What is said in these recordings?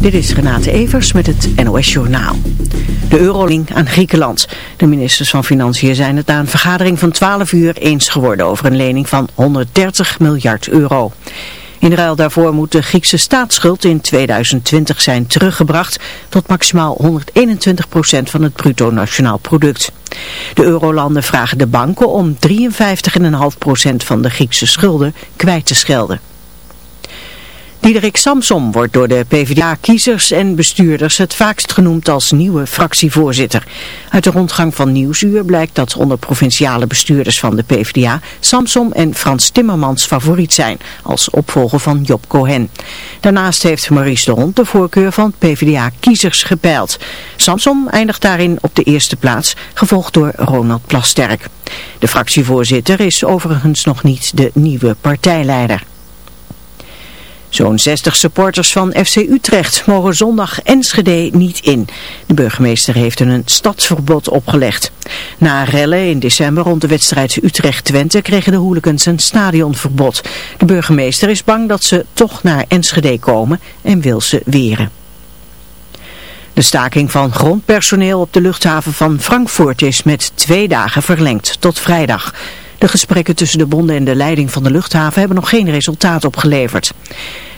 Dit is Renate Evers met het NOS Journaal. De euroling aan Griekenland. De ministers van Financiën zijn het na een vergadering van 12 uur eens geworden over een lening van 130 miljard euro. In ruil daarvoor moet de Griekse staatsschuld in 2020 zijn teruggebracht tot maximaal 121% van het bruto nationaal product. De eurolanden vragen de banken om 53,5% van de Griekse schulden kwijt te schelden. Diederik Samsom wordt door de PvdA-kiezers en bestuurders het vaakst genoemd als nieuwe fractievoorzitter. Uit de rondgang van Nieuwsuur blijkt dat onder provinciale bestuurders van de PvdA Samsom en Frans Timmermans favoriet zijn als opvolger van Job Cohen. Daarnaast heeft Maurice de Hond de voorkeur van PvdA-kiezers gepeild. Samsom eindigt daarin op de eerste plaats, gevolgd door Ronald Plasterk. De fractievoorzitter is overigens nog niet de nieuwe partijleider. Zo'n 60 supporters van FC Utrecht mogen zondag Enschede niet in. De burgemeester heeft een stadsverbod opgelegd. Na rellen in december rond de wedstrijd Utrecht-Twente kregen de hooligans een stadionverbod. De burgemeester is bang dat ze toch naar Enschede komen en wil ze weren. De staking van grondpersoneel op de luchthaven van Frankfurt is met twee dagen verlengd tot vrijdag. De gesprekken tussen de bonden en de leiding van de luchthaven hebben nog geen resultaat opgeleverd.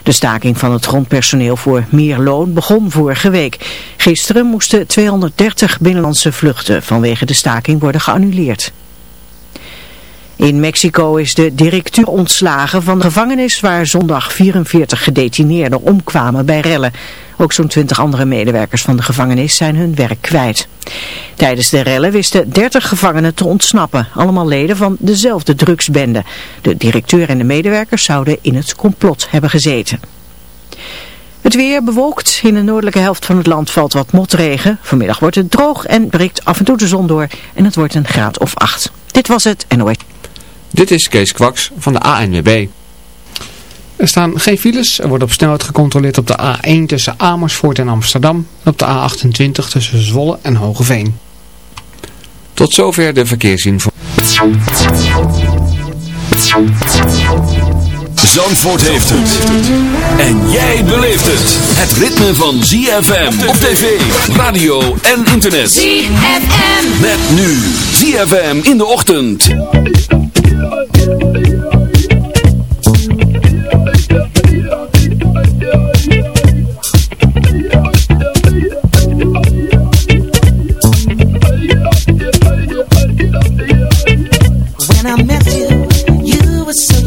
De staking van het grondpersoneel voor meer loon begon vorige week. Gisteren moesten 230 binnenlandse vluchten vanwege de staking worden geannuleerd. In Mexico is de directeur ontslagen van de gevangenis waar zondag 44 gedetineerden omkwamen bij rellen. Ook zo'n 20 andere medewerkers van de gevangenis zijn hun werk kwijt. Tijdens de rellen wisten 30 gevangenen te ontsnappen, allemaal leden van dezelfde drugsbende. De directeur en de medewerkers zouden in het complot hebben gezeten. Het weer bewolkt. In de noordelijke helft van het land valt wat motregen. Vanmiddag wordt het droog en breekt af en toe de zon door. En het wordt een graad of 8. Dit was het NOS. Dit is Kees Kwaks van de ANWB. Er staan geen files. Er wordt op snelheid gecontroleerd op de A1 tussen Amersfoort en Amsterdam. En op de A28 tussen Zwolle en Hogeveen. Tot zover de verkeersinformatie. Zandvoort heeft het. En jij beleeft het. Het ritme van ZFM op tv, radio en internet. ZFM. Met nu ZFM in de ochtend.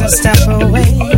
as I step away.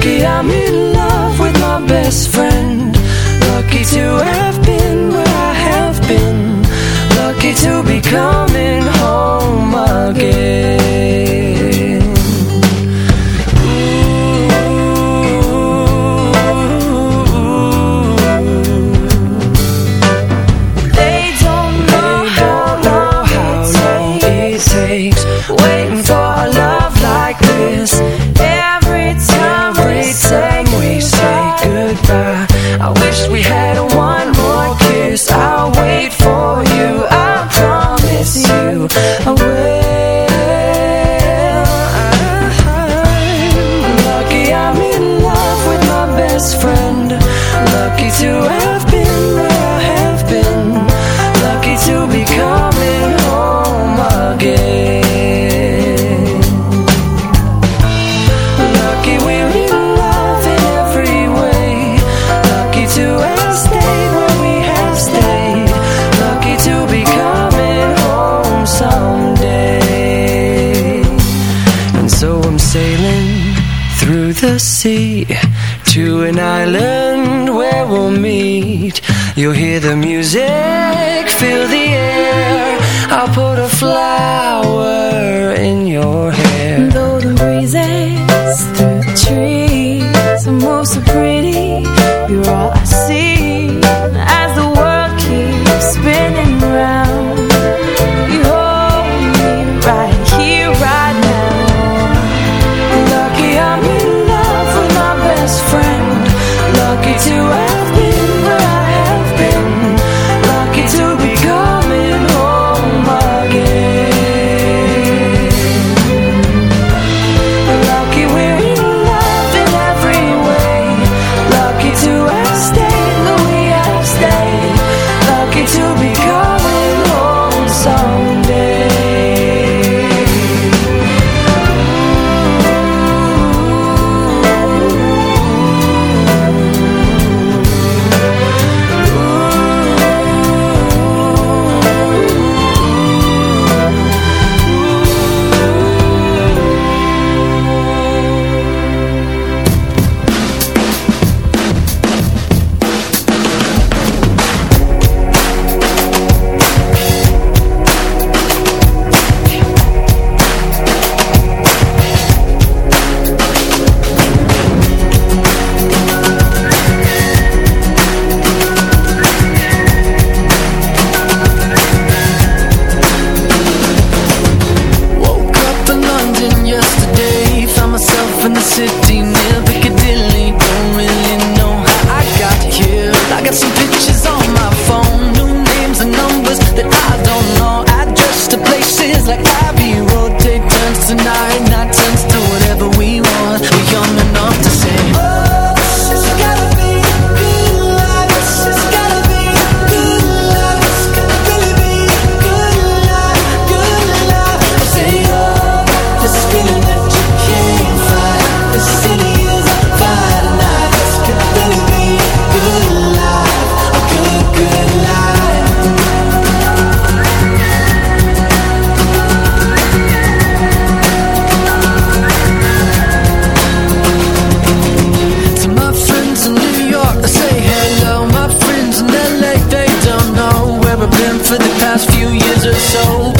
Lucky I'm in love with my best friend. Lucky to have been where for the past few years or so.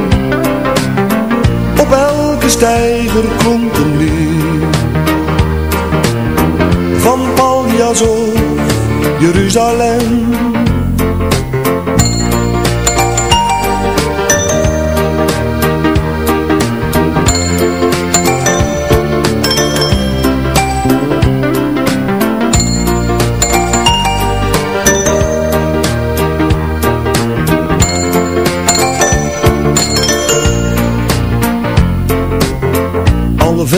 Op elke steiger klonk een lied. Van Paljas of Jeruzalem.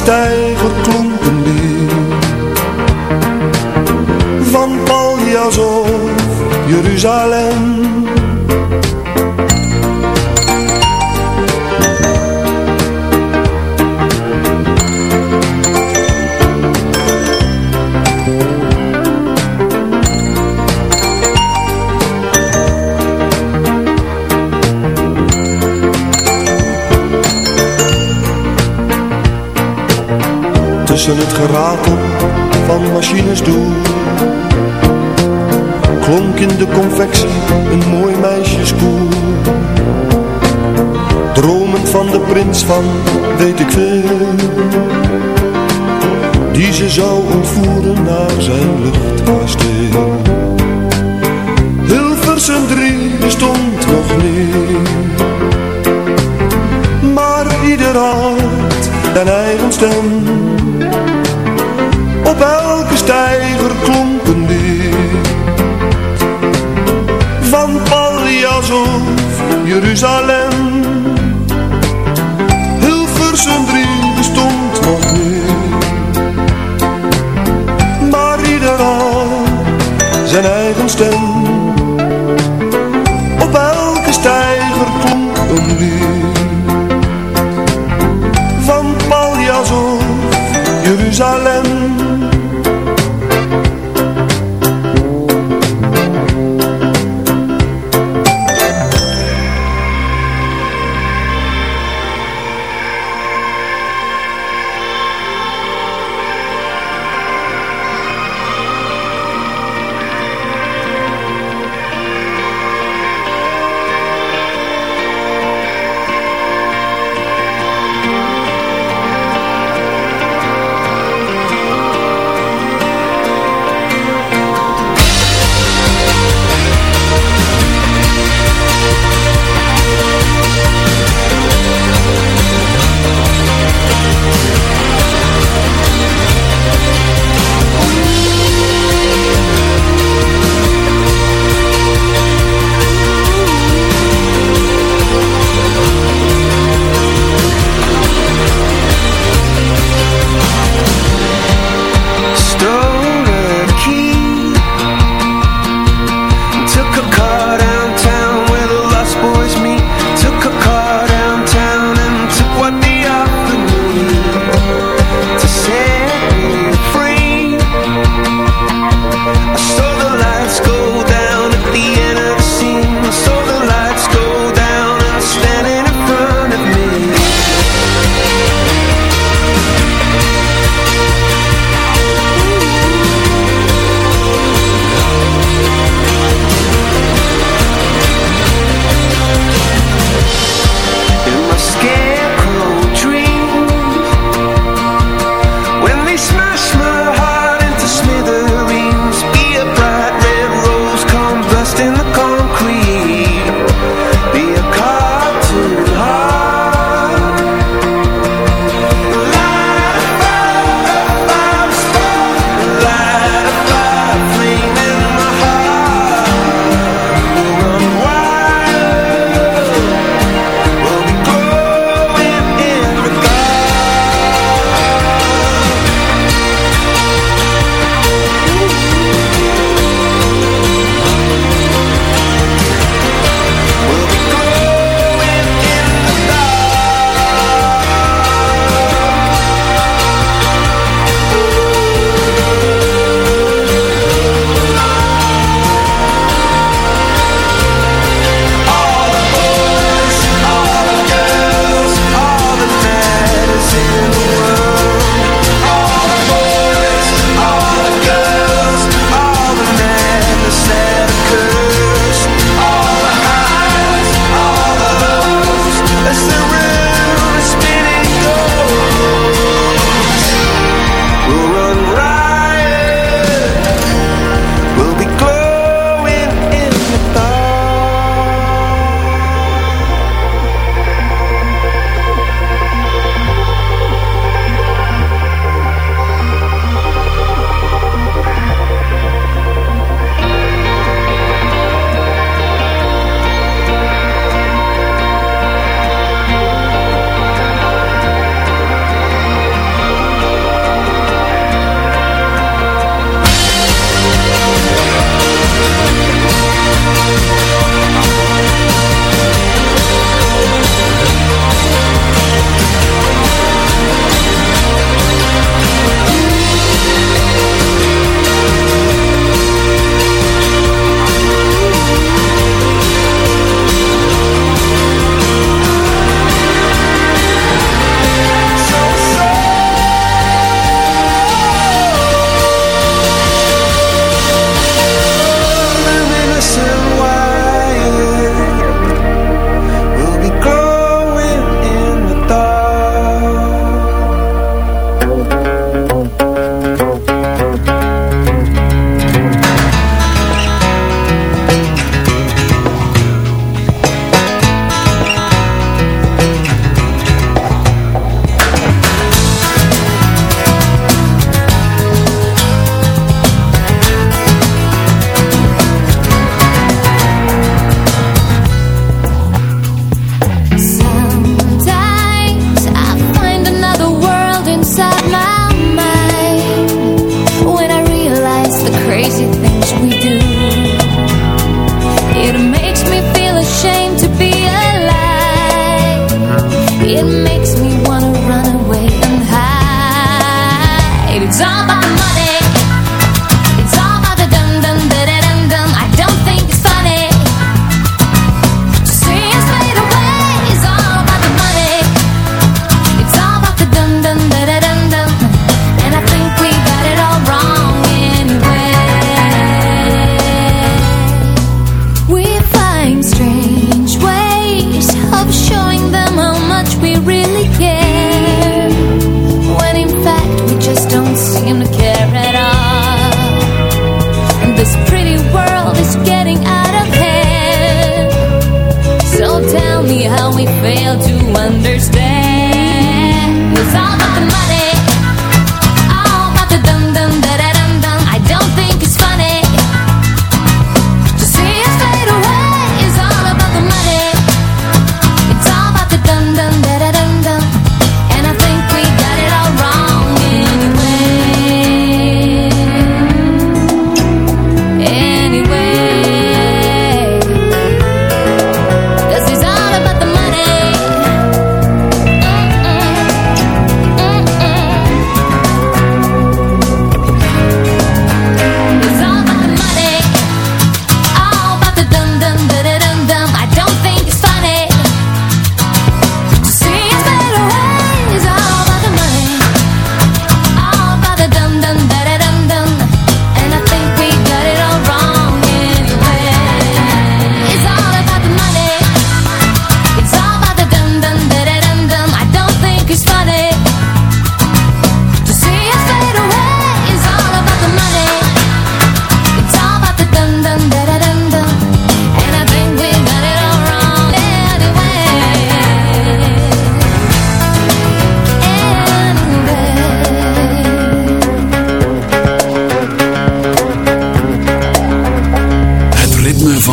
Op elke stijger klonk een lied. Van Paljas of Jeruzalem. Tussen het geratel van machines door Klonk in de confectie een mooi meisjeskoer Dromend van de prins van weet ik veel Die ze zou ontvoeren naar zijn luchtkasteel. Hilversum 3 bestond nog niet Maar ieder had zijn eigen stem op elke steiger klonk een Van Paljas of Jeruzalem. Hilversum 3 bestond nog niet. Maar ieder zijn eigen stem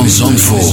Zandvoort.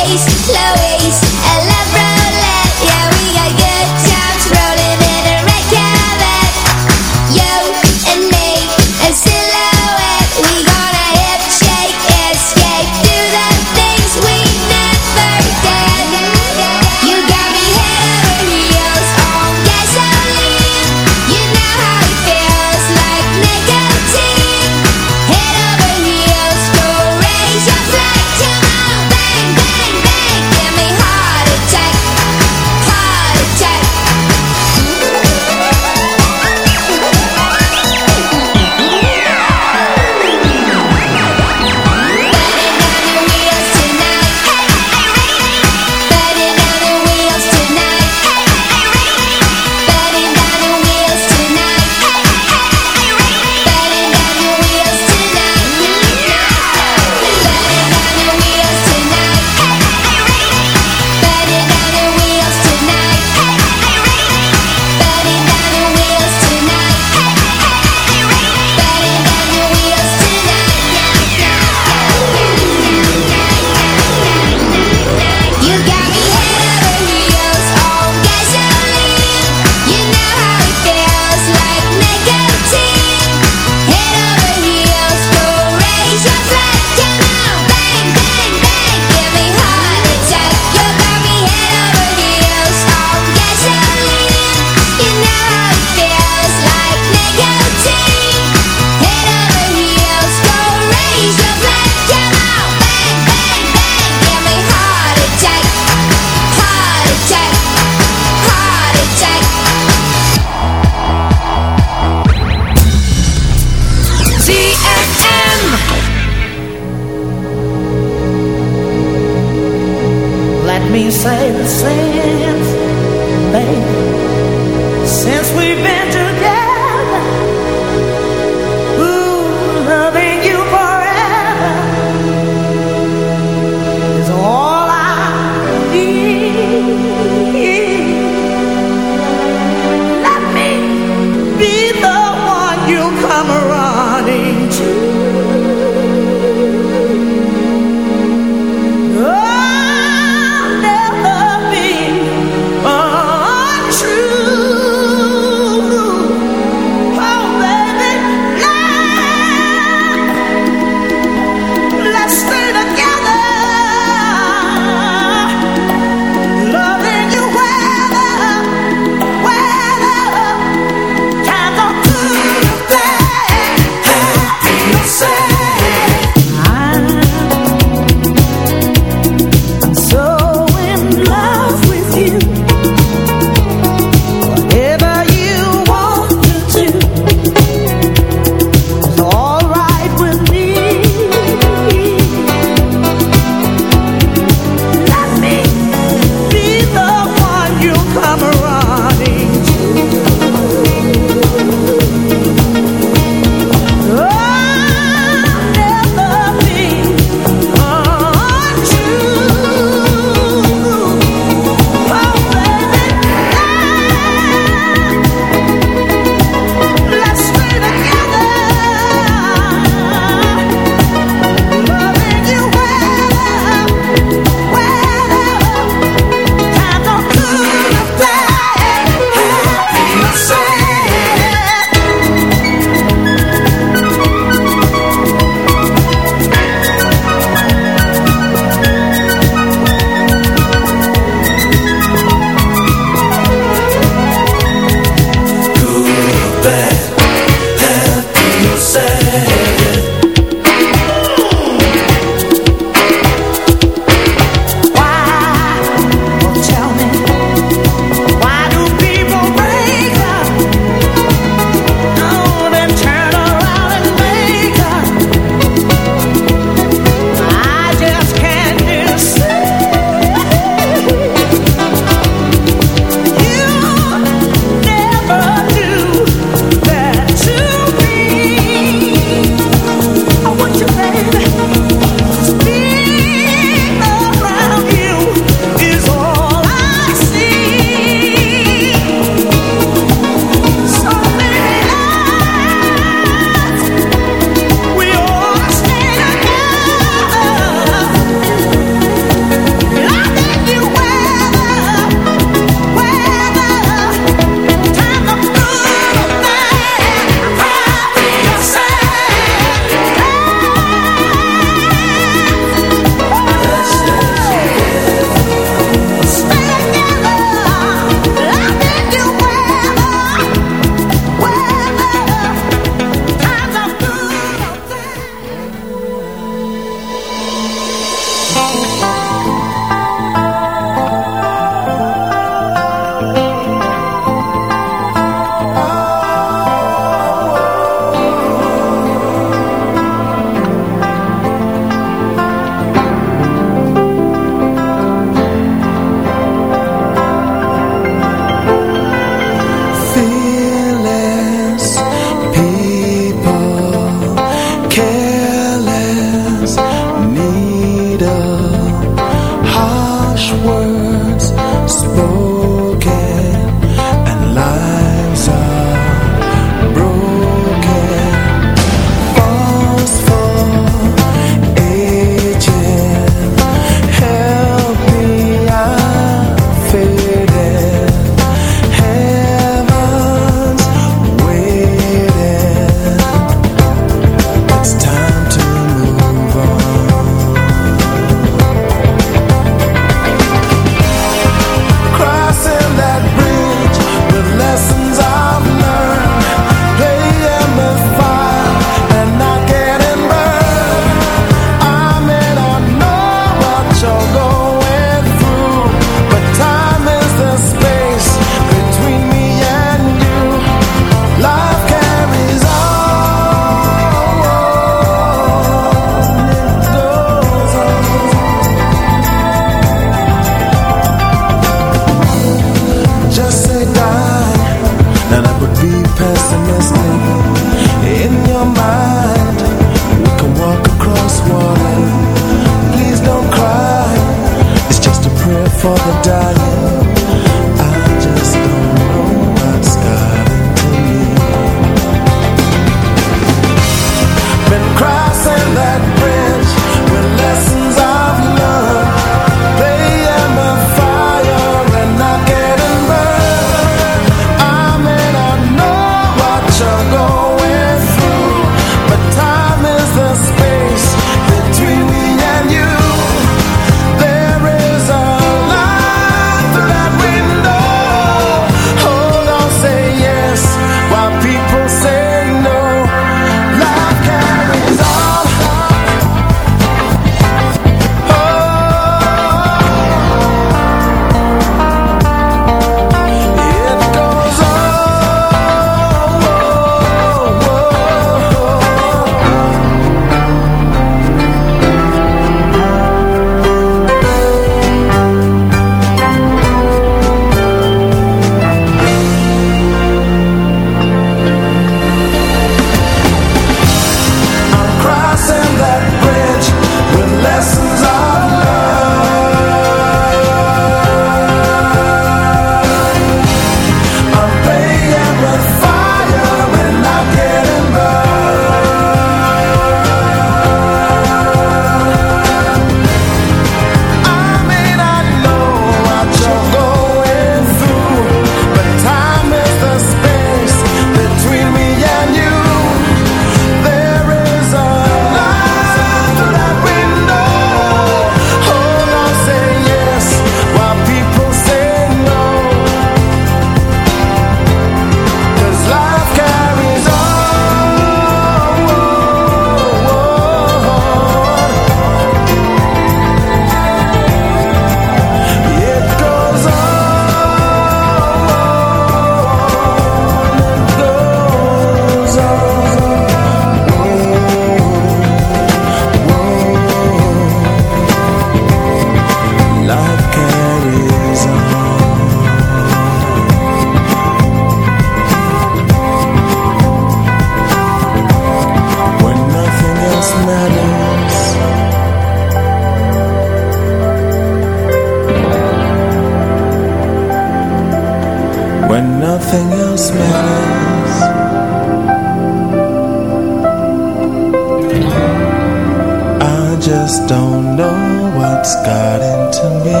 what's got into me.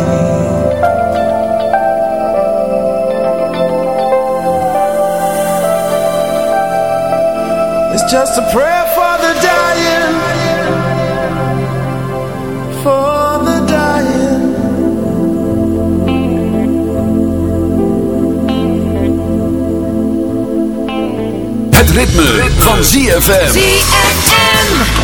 It's just a prayer for the dying, for the dying. Het ritme, ritme. van ZFM. ZFM.